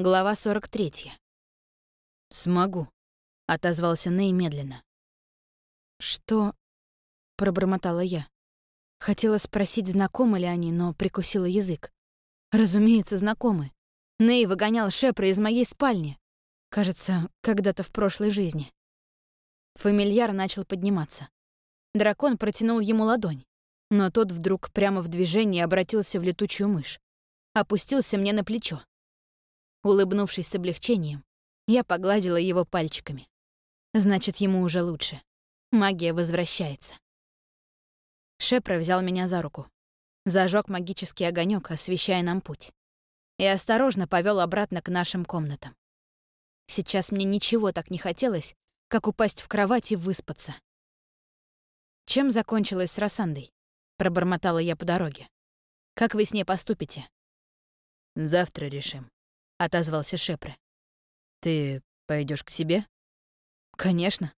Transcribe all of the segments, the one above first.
Глава 43. «Смогу», — отозвался Ней медленно. «Что?» — пробормотала я. Хотела спросить, знакомы ли они, но прикусила язык. Разумеется, знакомы. Ней выгонял Шепра из моей спальни. Кажется, когда-то в прошлой жизни. Фамильяр начал подниматься. Дракон протянул ему ладонь, но тот вдруг прямо в движении обратился в летучую мышь. Опустился мне на плечо. Улыбнувшись с облегчением, я погладила его пальчиками. Значит, ему уже лучше. Магия возвращается. Шепра взял меня за руку. Зажег магический огонек, освещая нам путь. И осторожно повел обратно к нашим комнатам. Сейчас мне ничего так не хотелось, как упасть в кровать и выспаться. «Чем закончилось с Рассандой?» — пробормотала я по дороге. «Как вы с ней поступите?» «Завтра решим», — отозвался Шепре. «Ты пойдешь к себе?» «Конечно».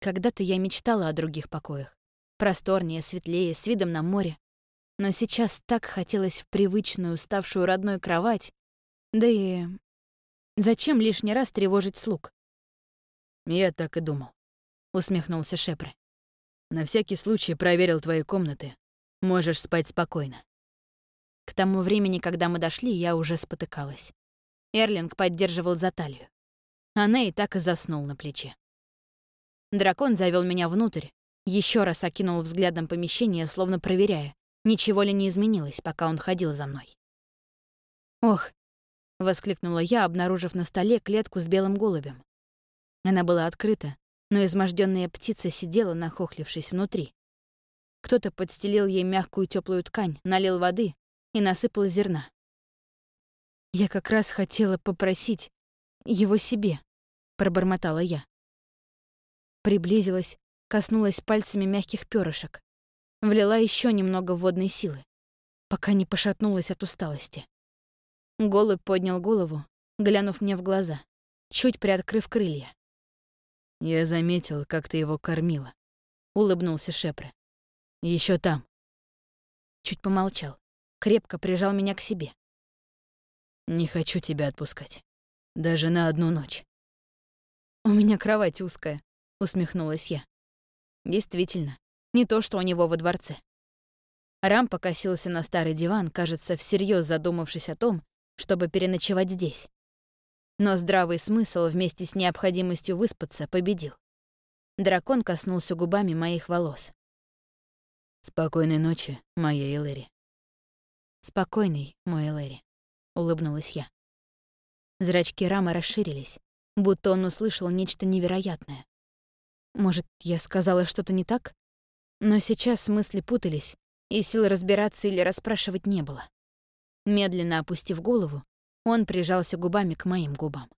Когда-то я мечтала о других покоях. Просторнее, светлее, с видом на море. Но сейчас так хотелось в привычную, ставшую родной кровать. Да и... Зачем лишний раз тревожить слуг? «Я так и думал», — усмехнулся Шепре. «На всякий случай проверил твои комнаты. Можешь спать спокойно». К тому времени, когда мы дошли, я уже спотыкалась. Эрлинг поддерживал за талию. Она и так и заснул на плече. Дракон завел меня внутрь, еще раз окинул взглядом помещение, словно проверяя, ничего ли не изменилось, пока он ходил за мной. «Ох!» — воскликнула я, обнаружив на столе клетку с белым голубем. Она была открыта, но изможденная птица сидела, нахохлившись внутри. Кто-то подстелил ей мягкую теплую ткань, налил воды и насыпал зерна. «Я как раз хотела попросить его себе», — пробормотала я. Приблизилась, коснулась пальцами мягких перышек, влила еще немного водной силы, пока не пошатнулась от усталости. Голубь поднял голову, глянув мне в глаза, чуть приоткрыв крылья. «Я заметил, как ты его кормила», — улыбнулся Шепре. Еще там». Чуть помолчал крепко прижал меня к себе. «Не хочу тебя отпускать. Даже на одну ночь». «У меня кровать узкая», — усмехнулась я. «Действительно, не то, что у него во дворце». Рам покосился на старый диван, кажется, всерьез задумавшись о том, чтобы переночевать здесь. Но здравый смысл вместе с необходимостью выспаться победил. Дракон коснулся губами моих волос. «Спокойной ночи, моя Элэри». «Спокойный, мой Элэри», — улыбнулась я. Зрачки Рама расширились, будто он услышал нечто невероятное. Может, я сказала что-то не так? Но сейчас мысли путались, и сил разбираться или расспрашивать не было. Медленно опустив голову, он прижался губами к моим губам.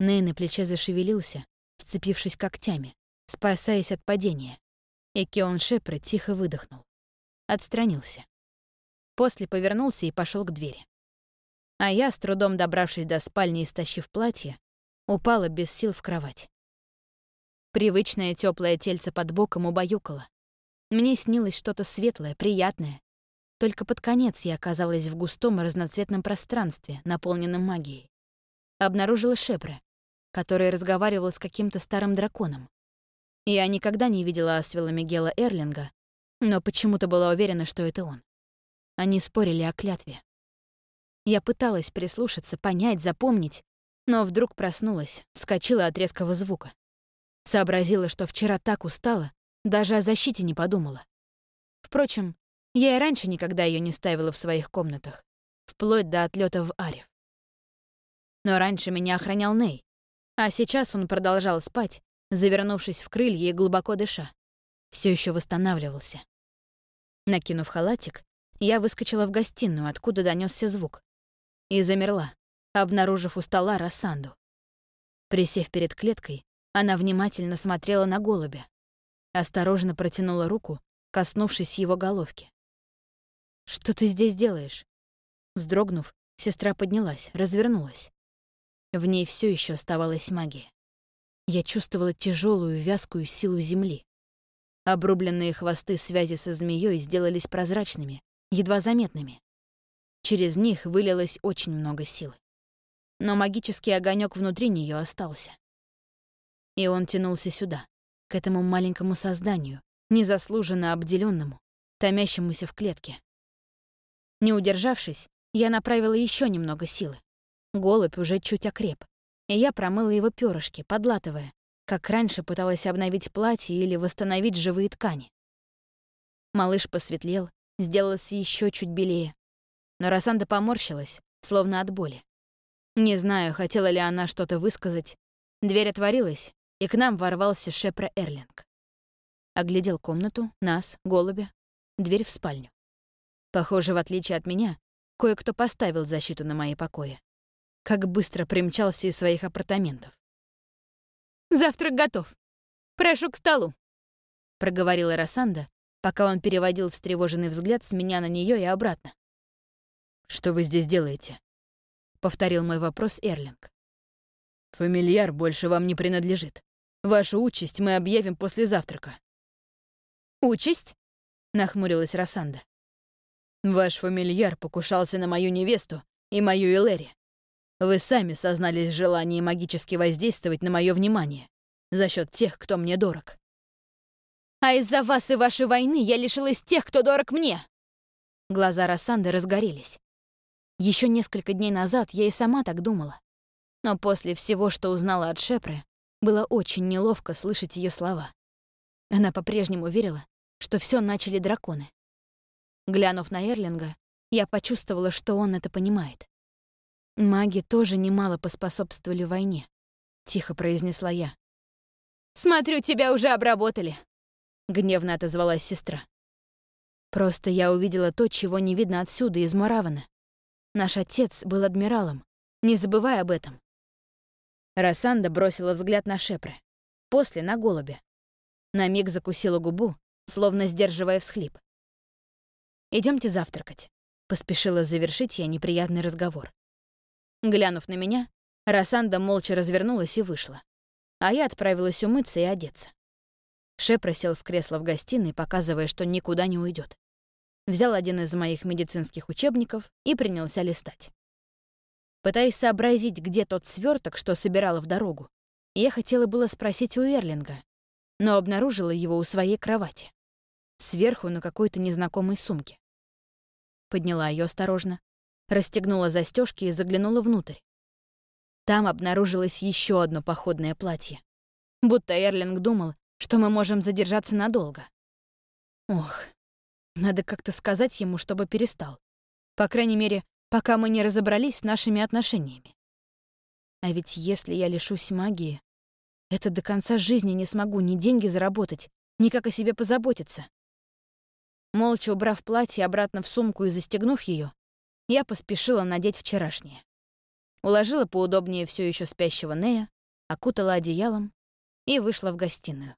Ней на плече зашевелился, вцепившись когтями, спасаясь от падения, и Кеон Шепре тихо выдохнул. Отстранился. После повернулся и пошел к двери. А я, с трудом добравшись до спальни и стащив платье, упала без сил в кровать. Привычное теплое тельце под боком убаюкало. Мне снилось что-то светлое, приятное. Только под конец я оказалась в густом разноцветном пространстве, наполненном магией. Обнаружила Шепре, который разговаривал с каким-то старым драконом. Я никогда не видела Асвела Мигела Эрлинга, но почему-то была уверена, что это он. Они спорили о клятве. Я пыталась прислушаться, понять, запомнить, но вдруг проснулась, вскочила от резкого звука. Сообразила, что вчера так устала, даже о защите не подумала. Впрочем, я и раньше никогда ее не ставила в своих комнатах, вплоть до отлета в Арев. Но раньше меня охранял Ней, а сейчас он продолжал спать, завернувшись в крылья и глубоко дыша. Все еще восстанавливался. Накинув халатик, я выскочила в гостиную, откуда донесся звук. И замерла, обнаружив у стола Рассанду. Присев перед клеткой, она внимательно смотрела на голубя. Осторожно протянула руку, коснувшись его головки. «Что ты здесь делаешь?» Вздрогнув, сестра поднялась, развернулась. В ней все еще оставалась магия. Я чувствовала тяжелую вязкую силу земли. Обрубленные хвосты связи со змеей сделались прозрачными, едва заметными. Через них вылилось очень много силы. но магический огонек внутри нее остался. И он тянулся сюда, к этому маленькому созданию, незаслуженно обделенному, томящемуся в клетке. Не удержавшись, я направила еще немного силы. Голубь уже чуть окреп, и я промыла его перышки, подлатывая, как раньше пыталась обновить платье или восстановить живые ткани. Малыш посветлел, сделался еще чуть белее. Но Рассанда поморщилась, словно от боли. Не знаю, хотела ли она что-то высказать. Дверь отворилась, и к нам ворвался Шепра Эрлинг. Оглядел комнату, нас, голубя, дверь в спальню. Похоже, в отличие от меня, кое-кто поставил защиту на мои покои. Как быстро примчался из своих апартаментов. «Завтрак готов. Прошу к столу», — проговорила Рассанда, пока он переводил встревоженный взгляд с меня на нее и обратно. «Что вы здесь делаете?» — повторил мой вопрос Эрлинг. «Фамильяр больше вам не принадлежит. Вашу участь мы объявим после завтрака». «Участь?» — нахмурилась Рассанда. «Ваш фамильяр покушался на мою невесту и мою Элэри. Вы сами сознались в желании магически воздействовать на мое внимание за счет тех, кто мне дорог. А из-за вас и вашей войны я лишилась тех, кто дорог мне!» Глаза Рассанды разгорелись. Еще несколько дней назад я и сама так думала. Но после всего, что узнала от Шепры, было очень неловко слышать ее слова. Она по-прежнему верила, что все начали драконы. Глянув на Эрлинга, я почувствовала, что он это понимает. «Маги тоже немало поспособствовали войне», — тихо произнесла я. «Смотрю, тебя уже обработали», — гневно отозвалась сестра. «Просто я увидела то, чего не видно отсюда, из Моравана. Наш отец был адмиралом. Не забывай об этом». Рассанда бросила взгляд на Шепре, после — на голубя. На миг закусила губу, словно сдерживая всхлип. Идемте завтракать», — поспешила завершить я неприятный разговор. Глянув на меня, Рассанда молча развернулась и вышла, а я отправилась умыться и одеться. Шепра сел в кресло в гостиной, показывая, что никуда не уйдет. Взял один из моих медицинских учебников и принялся листать. Пытаясь сообразить, где тот сверток, что собирала в дорогу, я хотела было спросить у Эрлинга, но обнаружила его у своей кровати. Сверху на какой-то незнакомой сумке. Подняла ее осторожно, расстегнула застежки и заглянула внутрь. Там обнаружилось еще одно походное платье. Будто Эрлинг думал, что мы можем задержаться надолго. Ох, надо как-то сказать ему, чтобы перестал. По крайней мере, пока мы не разобрались с нашими отношениями. А ведь если я лишусь магии, это до конца жизни не смогу ни деньги заработать, ни как о себе позаботиться. Молча убрав платье обратно в сумку и застегнув ее, я поспешила надеть вчерашнее. Уложила поудобнее все еще спящего Нея, окутала одеялом и вышла в гостиную.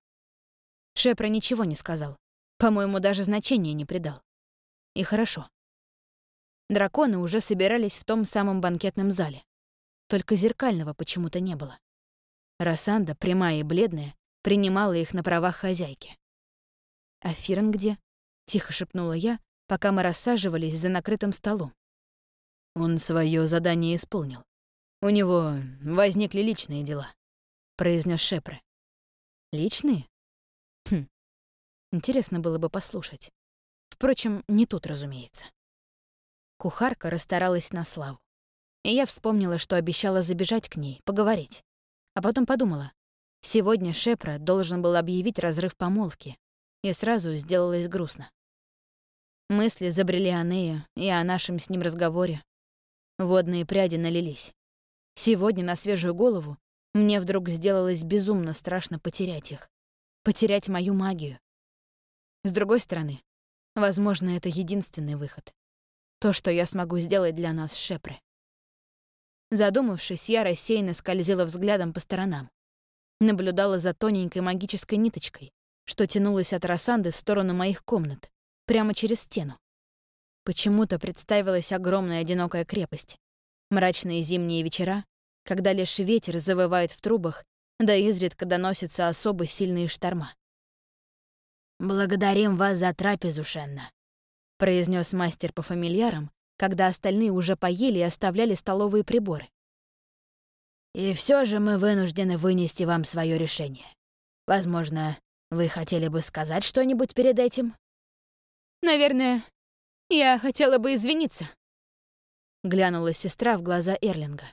Шепра ничего не сказал. По-моему, даже значения не придал. И хорошо. Драконы уже собирались в том самом банкетном зале. Только зеркального почему-то не было. Рассанда, прямая и бледная, принимала их на правах хозяйки. «А Фирн где?» — тихо шепнула я, пока мы рассаживались за накрытым столом. Он свое задание исполнил. У него возникли личные дела, произнес Шепре. Личные? Интересно было бы послушать. Впрочем, не тут, разумеется. Кухарка расстаралась на славу. И я вспомнила, что обещала забежать к ней, поговорить. А потом подумала, сегодня Шепра должен был объявить разрыв помолвки, и сразу сделалось грустно. Мысли забрели о Нее и о нашем с ним разговоре, Водные пряди налились. Сегодня на свежую голову мне вдруг сделалось безумно страшно потерять их. Потерять мою магию. С другой стороны, возможно, это единственный выход. То, что я смогу сделать для нас с Шепре. Задумавшись, я рассеянно скользила взглядом по сторонам. Наблюдала за тоненькой магической ниточкой, что тянулась от Рассанды в сторону моих комнат, прямо через стену. Почему-то представилась огромная одинокая крепость. Мрачные зимние вечера, когда лишь ветер завывает в трубах, да изредка доносятся особо сильные шторма. «Благодарим вас за трапезу, Шенна», — произнес мастер по фамильярам, когда остальные уже поели и оставляли столовые приборы. И все же мы вынуждены вынести вам свое решение. Возможно, вы хотели бы сказать что-нибудь перед этим? Наверное, я хотела бы извиниться. Глянула сестра в глаза Эрлинга.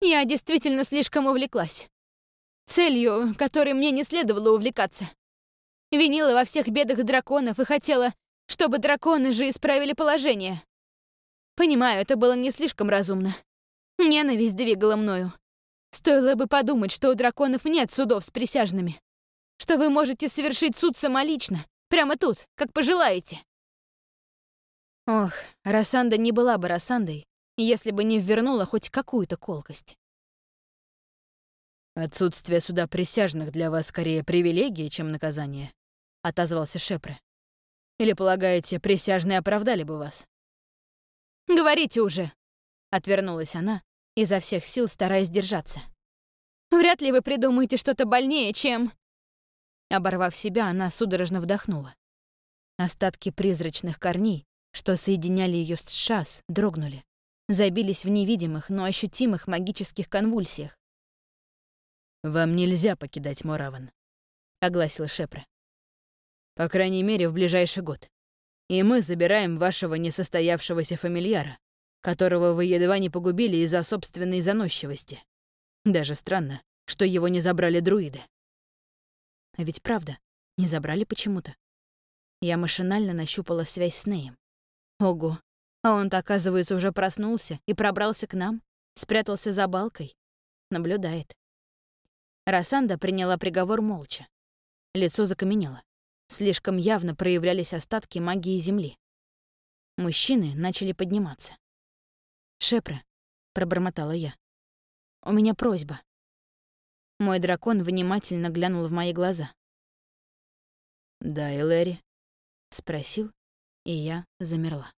Я действительно слишком увлеклась. Целью, которой мне не следовало увлекаться. Винила во всех бедах драконов и хотела, чтобы драконы же исправили положение. Понимаю, это было не слишком разумно. Ненависть двигала мною. Стоило бы подумать, что у драконов нет судов с присяжными. Что вы можете совершить суд самолично, прямо тут, как пожелаете. Ох, Рассанда не была бы Рассандой, если бы не ввернула хоть какую-то колкость. «Отсутствие суда присяжных для вас скорее привилегия, чем наказание», — отозвался Шепре. «Или, полагаете, присяжные оправдали бы вас?» «Говорите уже!» — отвернулась она, изо всех сил стараясь держаться. «Вряд ли вы придумаете что-то больнее, чем...» Оборвав себя, она судорожно вдохнула. Остатки призрачных корней, что соединяли ее с шас, дрогнули, забились в невидимых, но ощутимых магических конвульсиях. «Вам нельзя покидать Мораван», — огласил Шепре. «По крайней мере, в ближайший год. И мы забираем вашего несостоявшегося фамильяра, которого вы едва не погубили из-за собственной заносчивости. Даже странно, что его не забрали друиды. А ведь правда, не забрали почему-то. Я машинально нащупала связь с Неем. Ого, а он-то, оказывается, уже проснулся и пробрался к нам, спрятался за балкой. Наблюдает. Рассанда приняла приговор молча. Лицо закаменело. Слишком явно проявлялись остатки магии Земли. Мужчины начали подниматься. «Шепра», — пробормотала я, — «у меня просьба». Мой дракон внимательно глянул в мои глаза. «Да, Элэри?» — спросил, и я замерла.